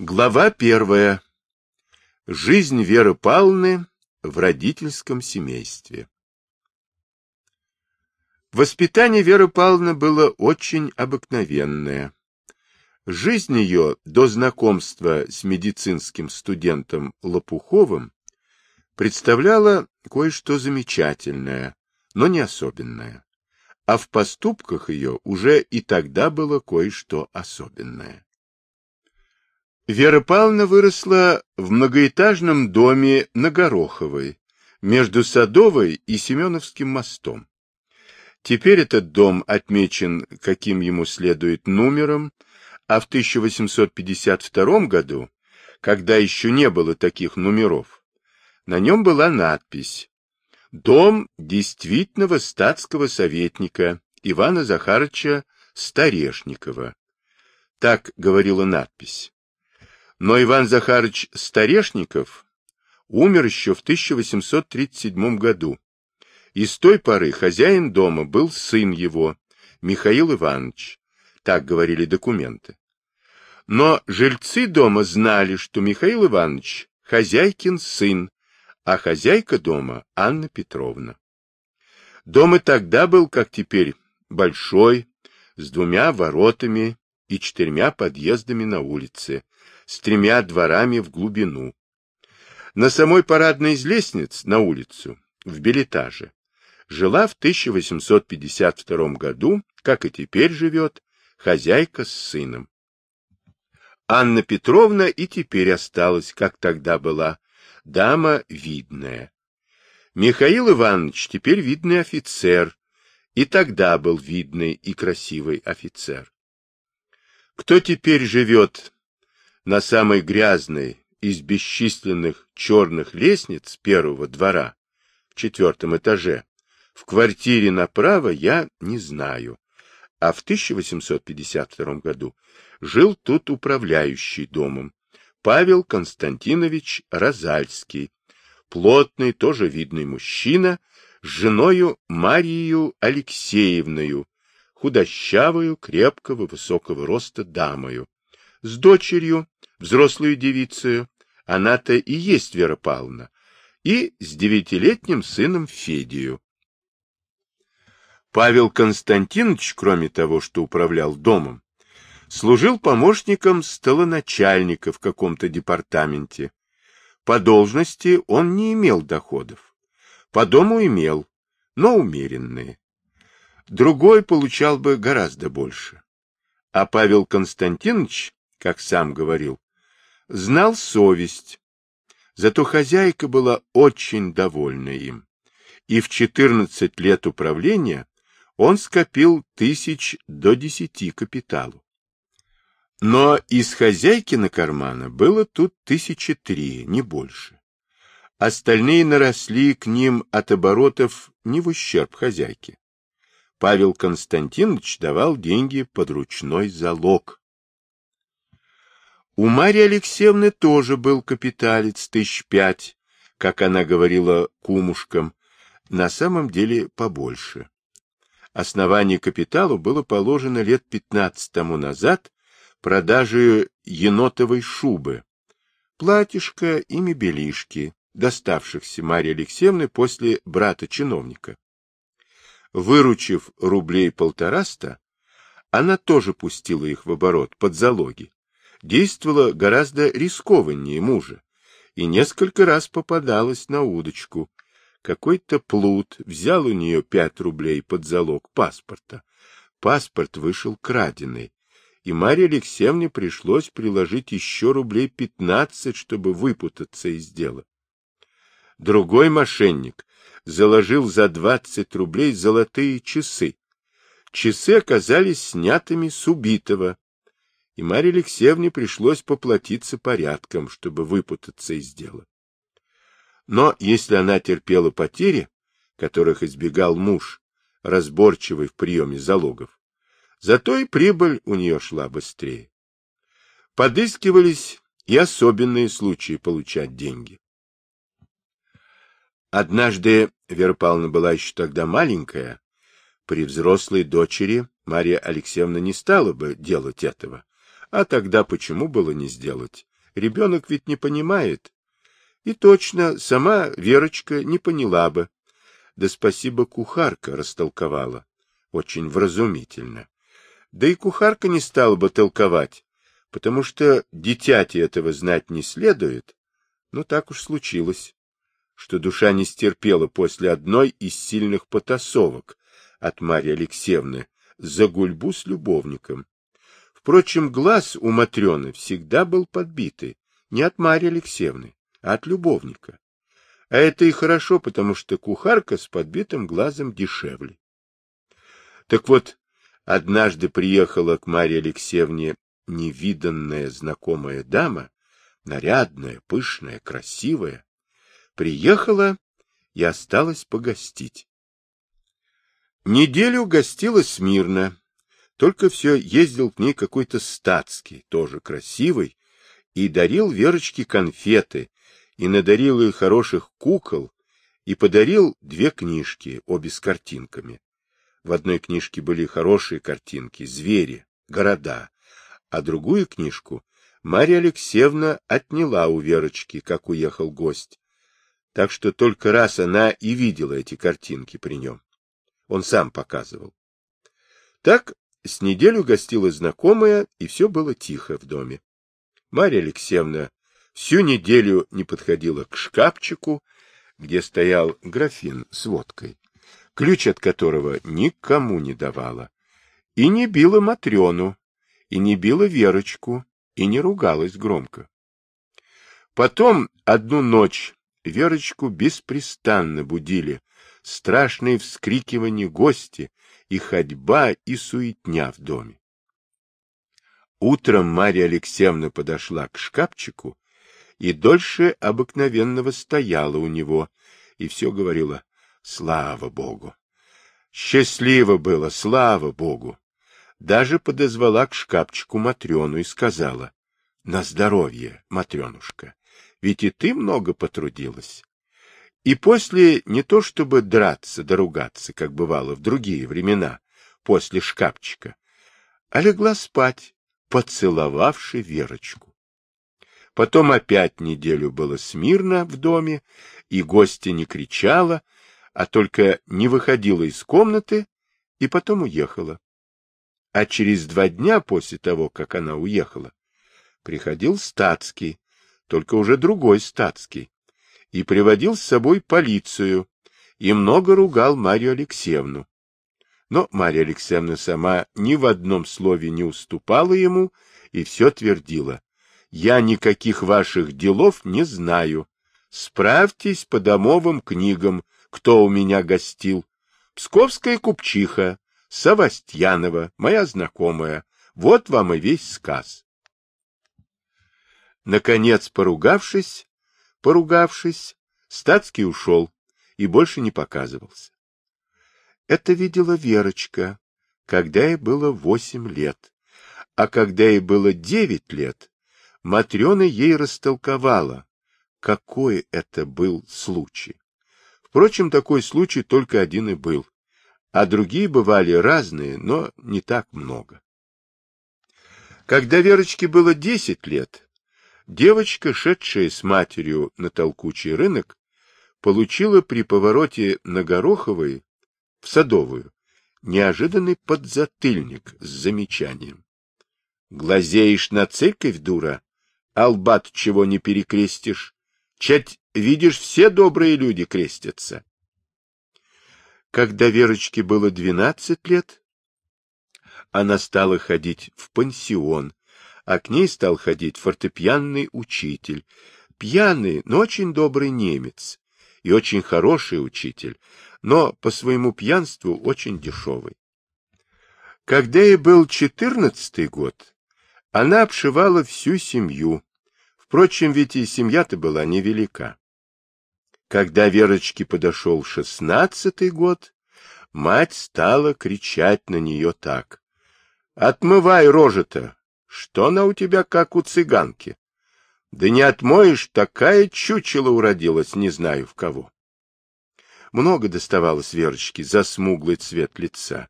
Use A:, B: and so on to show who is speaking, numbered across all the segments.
A: Глава первая. Жизнь Веры Павловны в родительском семействе. Воспитание Веры Павловны было очень обыкновенное. Жизнь ее до знакомства с медицинским студентом Лопуховым представляла кое-что замечательное, но не особенное. А в поступках ее уже и тогда было кое-что особенное. Вера Павловна выросла в многоэтажном доме на Гороховой, между Садовой и Семеновским мостом. Теперь этот дом отмечен, каким ему следует номером, а в 1852 году, когда еще не было таких номеров, на нем была надпись «Дом действительного статского советника Ивана Захаровича Старешникова». Так говорила надпись. Но Иван Захарович Старешников умер еще в 1837 году, и с той поры хозяин дома был сын его, Михаил Иванович, так говорили документы. Но жильцы дома знали, что Михаил Иванович хозяйкин сын, а хозяйка дома Анна Петровна. Дом и тогда был, как теперь, большой, с двумя воротами и четырьмя подъездами на улице, с тремя дворами в глубину. На самой парадной из лестниц на улицу, в билетаже, жила в 1852 году, как и теперь живет, хозяйка с сыном. Анна Петровна и теперь осталась, как тогда была, дама видная. Михаил Иванович теперь видный офицер, и тогда был видный и красивый офицер. Кто теперь живет на самой грязной из бесчисленных черных лестниц первого двора в четвертом этаже, в квартире направо я не знаю, а в 1852 году жил тут управляющий домом Павел Константинович Розальский, плотный, тоже видный мужчина, с женою Марию Алексеевною, худощавую, крепкого, высокого роста дамою, с дочерью, взрослую девицею, она-то и есть Вера Павловна, и с девятилетним сыном Федию. Павел Константинович, кроме того, что управлял домом, служил помощником столоначальника в каком-то департаменте. По должности он не имел доходов. По дому имел, но умеренные. Другой получал бы гораздо больше. А Павел Константинович как сам говорил, знал совесть. Зато хозяйка была очень довольна им. И в 14 лет управления он скопил тысяч до десяти капиталу. Но из хозяйкина кармана было тут тысячи три, не больше. Остальные наросли к ним от оборотов не в ущерб хозяйке. Павел Константинович давал деньги под ручной залог, у Марьи Алексеевны тоже был капиталец тысяч пять, как она говорила кумушкам, на самом деле побольше. Основание капиталу было положено лет пятнадцать тому назад продажей енотовой шубы, платьишка и мебелишки, доставшихся Марье Алексеевне после брата-чиновника. Выручив рублей полтораста, она тоже пустила их в оборот под залоги действовала гораздо рискованнее мужа и несколько раз попадалась на удочку. Какой-то плут взял у нее пять рублей под залог паспорта. Паспорт вышел краденый, и Марье Алексеевне пришлось приложить еще рублей пятнадцать, чтобы выпутаться из дела. Другой мошенник заложил за двадцать рублей золотые часы. Часы оказались снятыми с убитого, и Марье Алексеевне пришлось поплатиться порядком, чтобы выпутаться из дела. Но если она терпела потери, которых избегал муж, разборчивый в приеме залогов, зато и прибыль у нее шла быстрее. Подыскивались и особенные случаи получать деньги. Однажды Вера Павловна была еще тогда маленькая, при взрослой дочери Марья Алексеевна не стала бы делать этого, А тогда почему было не сделать? Ребенок ведь не понимает. И точно, сама Верочка не поняла бы. Да спасибо, кухарка растолковала. Очень вразумительно. Да и кухарка не стала бы толковать, потому что дитяти этого знать не следует. Но так уж случилось, что душа не стерпела после одной из сильных потасовок от Марьи Алексеевны за гульбу с любовником. Впрочем, глаз у Матрены всегда был подбитый, не от Марьи Алексеевны, а от любовника. А это и хорошо, потому что кухарка с подбитым глазом дешевле. Так вот, однажды приехала к Марье Алексеевне невиданная знакомая дама, нарядная, пышная, красивая. Приехала и осталась погостить. Неделю гостила смирно, только все ездил к ней какой-то статский, тоже красивый, и дарил Верочке конфеты, и надарил ей хороших кукол, и подарил две книжки, обе с картинками. В одной книжке были хорошие картинки, звери, города, а другую книжку Марья Алексеевна отняла у Верочки, как уехал гость. Так что только раз она и видела эти картинки при нем. Он сам показывал. Так с неделю гостила знакомая, и все было тихо в доме. Марья Алексеевна всю неделю не подходила к шкафчику, где стоял графин с водкой, ключ от которого никому не давала, и не била Матрёну, и не била Верочку, и не ругалась громко. Потом одну ночь Верочку беспрестанно будили страшные вскрикивания гости, и ходьба, и суетня в доме. Утром Марья Алексеевна подошла к шкафчику и дольше обыкновенного стояла у него, и все говорила «Слава Богу!». Счастливо было, слава Богу! Даже подозвала к шкафчику Матрёну и сказала «На здоровье, Матрёнушка, ведь и ты много потрудилась». И после не то чтобы драться да ругаться, как бывало в другие времена, после шкафчика, а легла спать, поцеловавши Верочку. Потом опять неделю было смирно в доме, и гостья не кричала, а только не выходила из комнаты и потом уехала. А через два дня после того, как она уехала, приходил статский, только уже другой статский, и приводил с собой полицию, и много ругал Марию Алексеевну. Но Марья Алексеевна сама ни в одном слове не уступала ему и все твердила. «Я никаких ваших делов не знаю. Справьтесь по домовым книгам, кто у меня гостил. Псковская купчиха, Савастьянова, моя знакомая. Вот вам и весь сказ». Наконец, поругавшись, Поругавшись, Стацкий ушел и больше не показывался. Это видела Верочка, когда ей было восемь лет. А когда ей было девять лет, Матрена ей растолковала, какой это был случай. Впрочем, такой случай только один и был, а другие бывали разные, но не так много. Когда Верочке было десять лет, Девочка, шедшая с матерью на толкучий рынок, получила при повороте на Гороховой в Садовую неожиданный подзатыльник с замечанием. Глазеешь на церковь, дура, албат чего не перекрестишь. Чать, видишь, все добрые люди крестятся. Когда Верочке было двенадцать лет, она стала ходить в пансион, а к ней стал ходить фортепианный учитель, пьяный, но очень добрый немец, и очень хороший учитель, но по своему пьянству очень дешевый. Когда ей был четырнадцатый год, она обшивала всю семью, впрочем, ведь и семья-то была невелика. Когда Верочке подошел шестнадцатый год, мать стала кричать на нее так. — Отмывай рожи-то, что она у тебя, как у цыганки? Да не отмоешь, такая чучело уродилась, не знаю в кого. Много доставалось Верочке за смуглый цвет лица,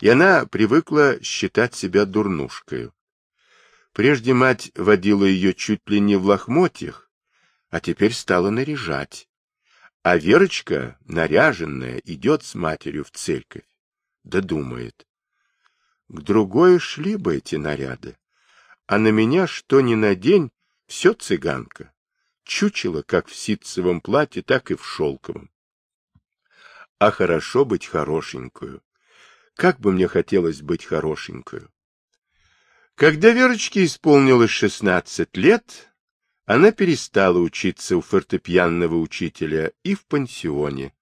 A: и она привыкла считать себя дурнушкой. Прежде мать водила ее чуть ли не в лохмотьях, а теперь стала наряжать. А Верочка, наряженная, идет с матерью в церковь. Да думает. К другой шли бы эти наряды. А на меня что ни на день, все цыганка. Чучело как в ситцевом платье, так и в шелковом. А хорошо быть хорошенькую. Как бы мне хотелось быть хорошенькую. Когда Верочке исполнилось шестнадцать лет, она перестала учиться у фортепианного учителя и в пансионе,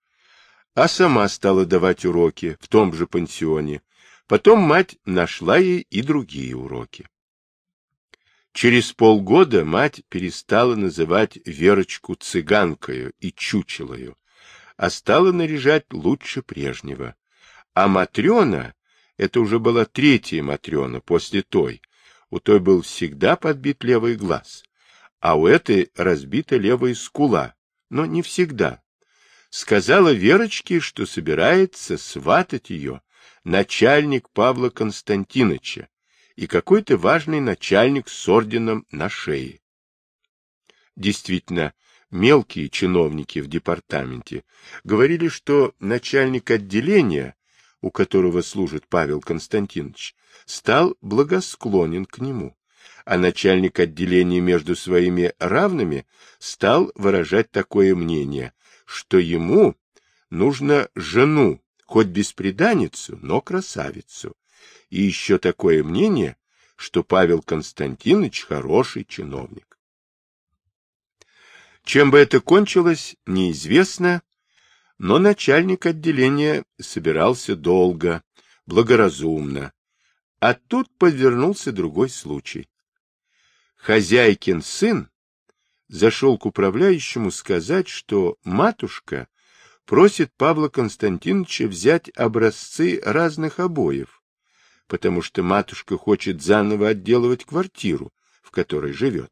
A: а сама стала давать уроки в том же пансионе. Потом мать нашла ей и другие уроки. Через полгода мать перестала называть Верочку цыганкою и чучелою, а стала наряжать лучше прежнего. А Матрена, это уже была третья Матрена после той, у той был всегда подбит левый глаз, а у этой разбита левая скула, но не всегда. Сказала Верочке, что собирается сватать ее начальник Павла Константиновича и какой-то важный начальник с орденом на шее. Действительно, мелкие чиновники в департаменте говорили, что начальник отделения, у которого служит Павел Константинович, стал благосклонен к нему, а начальник отделения между своими равными стал выражать такое мнение, что ему нужно жену, хоть бесприданницу, но красавицу, и еще такое мнение, что Павел Константинович хороший чиновник. Чем бы это кончилось, неизвестно, но начальник отделения собирался долго, благоразумно. А тут подвернулся другой случай. Хозяйкин сын зашел к управляющему сказать, что матушка просит Павла Константиновича взять образцы разных обоев, потому что матушка хочет заново отделывать квартиру, в которой живет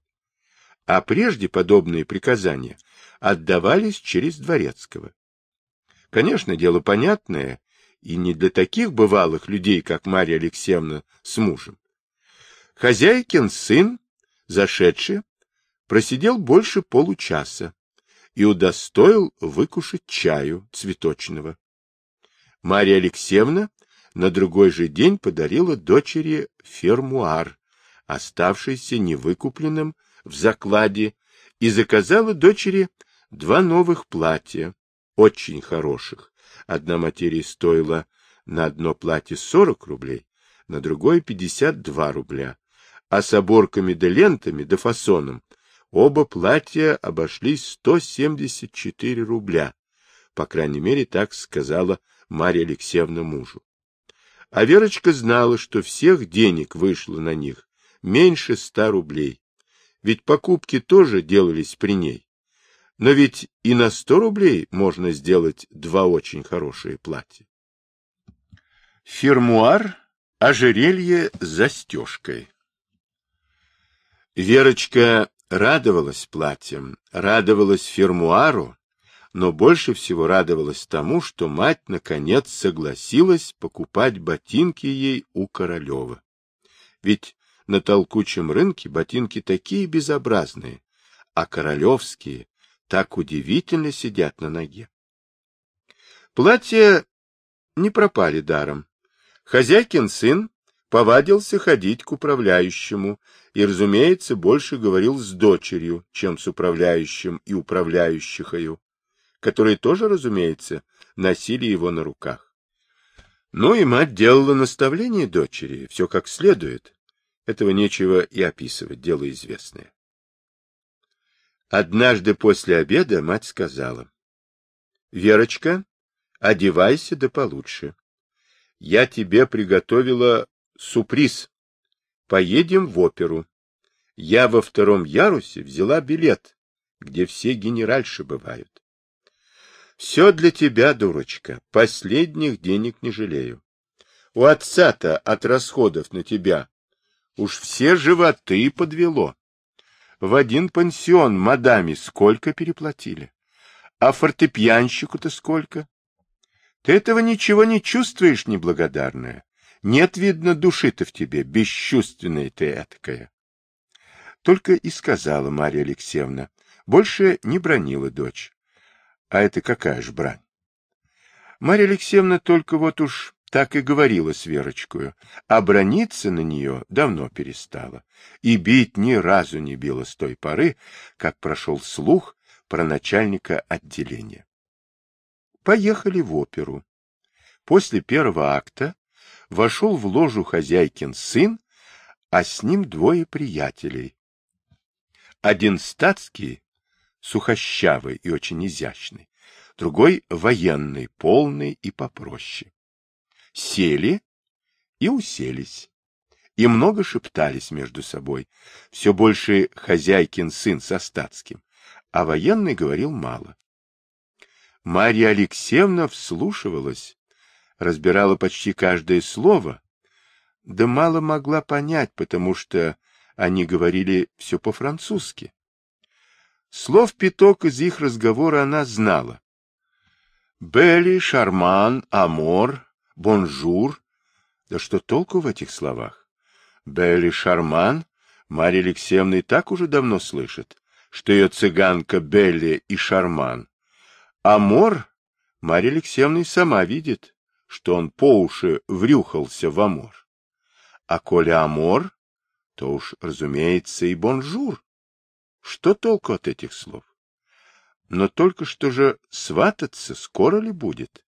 A: а прежде подобные приказания отдавались через Дворецкого. Конечно, дело понятное, и не для таких бывалых людей, как Марья Алексеевна с мужем. Хозяйкин сын, зашедший, просидел больше получаса и удостоил выкушать чаю цветочного. Марья Алексеевна на другой же день подарила дочери фермуар, оставшийся невыкупленным в закладе и заказала дочери два новых платья, очень хороших. Одна материя стоила на одно платье 40 рублей, на другое 52 рубля, а с оборками да лентами да фасоном оба платья обошлись 174 рубля. По крайней мере, так сказала Марья Алексеевна мужу. А Верочка знала, что всех денег вышло на них меньше ста рублей, ведь покупки тоже делались при ней. Но ведь и на сто рублей можно сделать два очень хорошие платья. Фермуар — ожерелье с застежкой. Верочка радовалась платьям, радовалась фермуару, но больше всего радовалась тому, что мать наконец согласилась покупать ботинки ей у Королева. Ведь на толкучем рынке ботинки такие безобразные, а королевские так удивительно сидят на ноге. Платья не пропали даром. Хозяйкин сын повадился ходить к управляющему и, разумеется, больше говорил с дочерью, чем с управляющим и управляющихою, которые тоже, разумеется, носили его на руках. Ну и мать делала наставление дочери, все как следует, этого нечего и описывать, дело известное. Однажды после обеда мать сказала, «Верочка, одевайся да получше. Я тебе приготовила сюрприз. Поедем в оперу. Я во втором ярусе взяла билет, где все генеральши бывают. Все для тебя, дурочка, последних денег не жалею. У отца-то от расходов на тебя Уж все животы подвело. В один пансион мадаме сколько переплатили? А фортепьянщику-то сколько? Ты этого ничего не чувствуешь, неблагодарная. Нет, видно, души-то в тебе, бесчувственная ты этакая. Только и сказала Марья Алексеевна. Больше не бронила дочь. А это какая ж брань? Марья Алексеевна только вот уж так и говорила с Верочкою, а брониться на нее давно перестала, и бить ни разу не била с той поры, как прошел слух про начальника отделения. Поехали в оперу. После первого акта вошел в ложу хозяйкин сын, а с ним двое приятелей. Один статский, сухощавый и очень изящный, другой военный, полный и попроще. Сели и уселись. И много шептались между собой. Все больше хозяйкин сын со статским, а военный говорил мало. Марья Алексеевна вслушивалась, разбирала почти каждое слово, да мало могла понять, потому что они говорили все по-французски. Слов пяток из их разговора она знала. Belle, charmante, amour, bonheur. Да что толку в этих словах? Belle, charmante Марья Алексеевна и так уже давно слышит, что ее цыганка belle и charmante. Amour Марья Алексеевна и сама видит, что он по уши врюхался в amour. А коли amour, то уж, разумеется, и bonheur. Что толку от этих слов? Но только что же свататься скоро ли будет?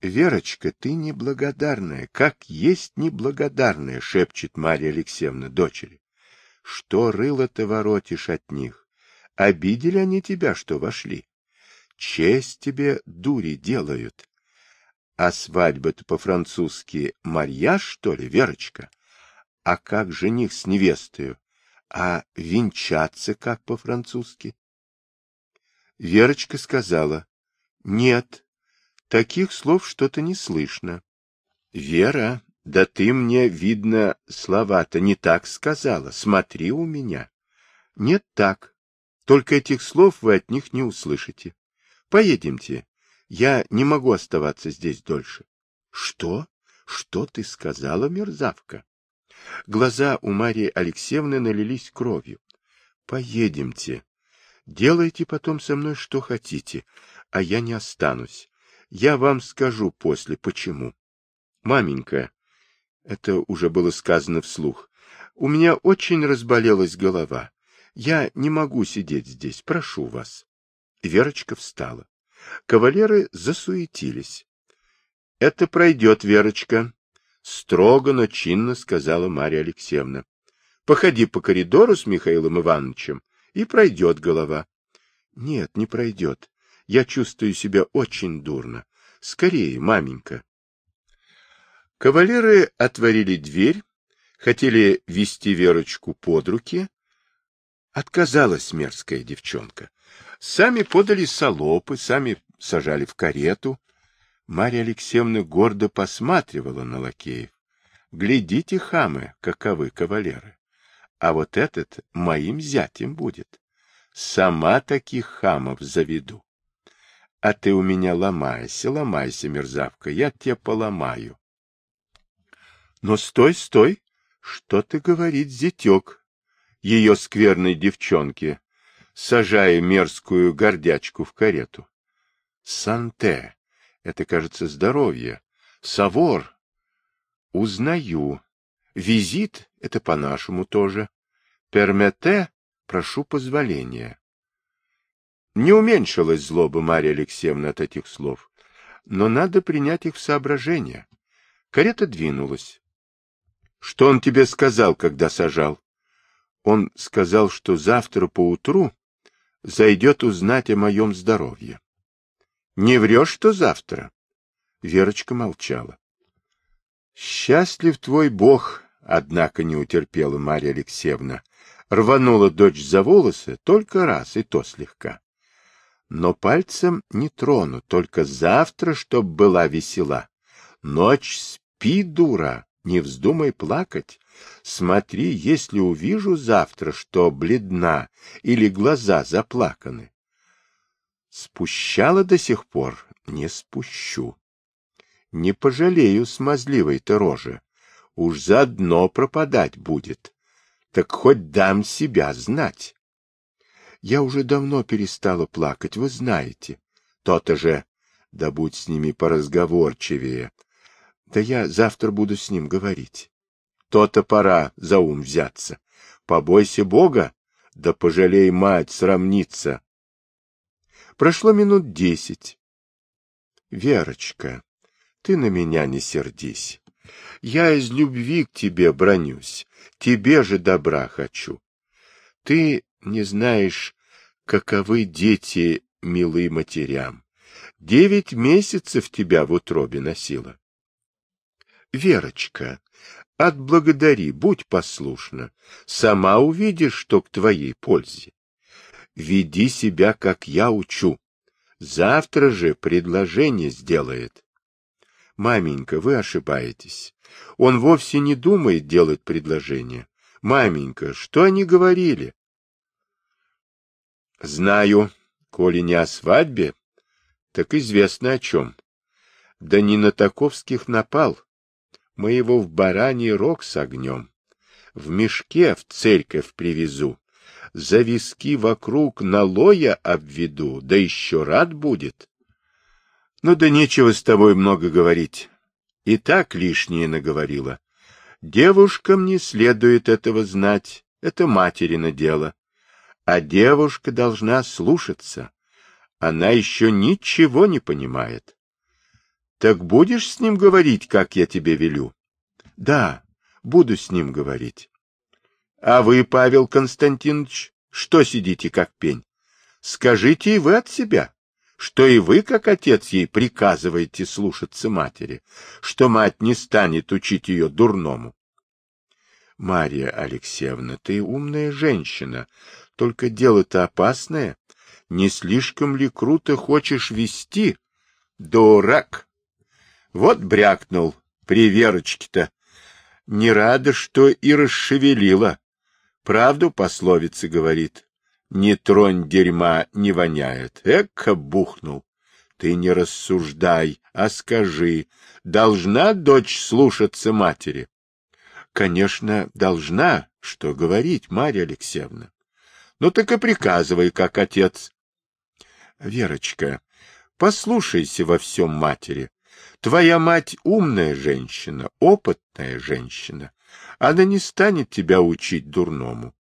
A: Верочка, ты неблагодарная, как есть неблагодарная, шепчет Марья Алексеевна дочери. Что рыло-то воротишь от них? Обидели они тебя, что вошли? Честь тебе дури делают. А свадьба-то по-французски «Марьяж», что ли, Верочка? А как жених с невестою? А венчаться как по-французски? Верочка сказала, нет, таких слов что-то не слышно. Вера, да ты мне, видно, слова-то не так сказала, смотри у меня. Нет так, только этих слов вы от них не услышите. Поедемте, я не могу оставаться здесь дольше. Что? Что ты сказала, мерзавка? Глаза у Марии Алексеевны налились кровью. Поедемте. Делайте потом со мной что хотите, а я не останусь. Я вам скажу после, почему. Маменька, это уже было сказано вслух, у меня очень разболелась голова. Я не могу сидеть здесь, прошу вас. Верочка встала. Кавалеры засуетились. — Это пройдет, Верочка, — строго, но чинно сказала Марья Алексеевна. — Походи по коридору с Михаилом Ивановичем, и пройдет голова. — Нет, не пройдет. Я чувствую себя очень дурно. Скорее, маменька. Кавалеры отворили дверь, хотели вести Верочку под руки. Отказалась мерзкая девчонка. Сами подали солопы, сами сажали в карету. Марья Алексеевна гордо посматривала на лакеев. Глядите, хамы, каковы кавалеры. А вот этот моим зятем будет. Сама таких хамов заведу. А ты у меня ломайся, ломайся, мерзавка, я тебя поломаю. Но стой, стой, что ты говорит зятек, ее скверной девчонке, сажая мерзкую гордячку в карету. Санте, это, кажется, здоровье. Савор, узнаю. Визит, это по-нашему тоже. Пермете, прошу позволения. Не уменьшилась злоба Марья Алексеевна от этих слов, но надо принять их в соображение. Карета двинулась. Что он тебе сказал, когда сажал? Он сказал, что завтра поутру зайдет узнать о моем здоровье. Не врешь, что завтра? Верочка молчала. Счастлив твой бог, однако не утерпела Марья Алексеевна. Рванула дочь за волосы только раз, и то слегка. Но пальцем не трону, только завтра, чтоб была весела. Ночь спи, дура, не вздумай плакать. Смотри, если увижу завтра, что бледна или глаза заплаканы. Спущала до сих пор, не спущу. Не пожалею смазливой-то рожи. Уж заодно пропадать будет. так хоть дам себя знать. Я уже давно перестала плакать, вы знаете. То-то же, да будь с ними поразговорчивее. Да я завтра буду с ним говорить. То-то пора за ум взяться. Побойся Бога, да пожалей мать срамниться. Прошло минут десять. Верочка, ты на меня не сердись. Я из любви к тебе бронюсь, тебе же добра хочу. Ты не знаешь, каковы дети милы матерям. Девять месяцев тебя в утробе носила. Верочка, отблагодари, будь послушна. Сама увидишь, что к твоей пользе. Веди себя, как я учу. Завтра же предложение сделает. Маменька, вы ошибаетесь. Он вовсе не думает делать предложение. Маменька, что они говорили? Знаю, коли не о свадьбе, так известно о чем. Да не на таковских напал. Мы его в бараний рог согнем. В мешке в церковь привезу. За виски вокруг налоя обведу, да еще рад будет. Ну да нечего с тобой много говорить. И так лишнее наговорила. Девушкам не следует этого знать, это материно дело. А девушка должна слушаться. Она еще ничего не понимает. Так будешь с ним говорить, как я тебе велю? Да, буду с ним говорить. А вы, Павел Константинович, что сидите как пень? Скажите и вы от себя что и вы, как отец ей, приказываете слушаться матери, что мать не станет учить ее дурному. Марья Алексеевна, ты умная женщина, только дело-то опасное. Не слишком ли круто хочешь вести? Дурак! Вот брякнул при Верочке-то. Не рада, что и расшевелила. Правду пословица говорит. Не тронь дерьма, не воняет. Эка бухнул. Ты не рассуждай, а скажи, должна дочь слушаться матери? Конечно, должна, что говорить, Марья Алексеевна. Ну так и приказывай, как отец. Верочка, послушайся во всем матери. Твоя мать умная женщина, опытная женщина. Она не станет тебя учить дурному.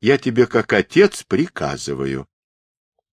A: Я тебе, как отец, приказываю.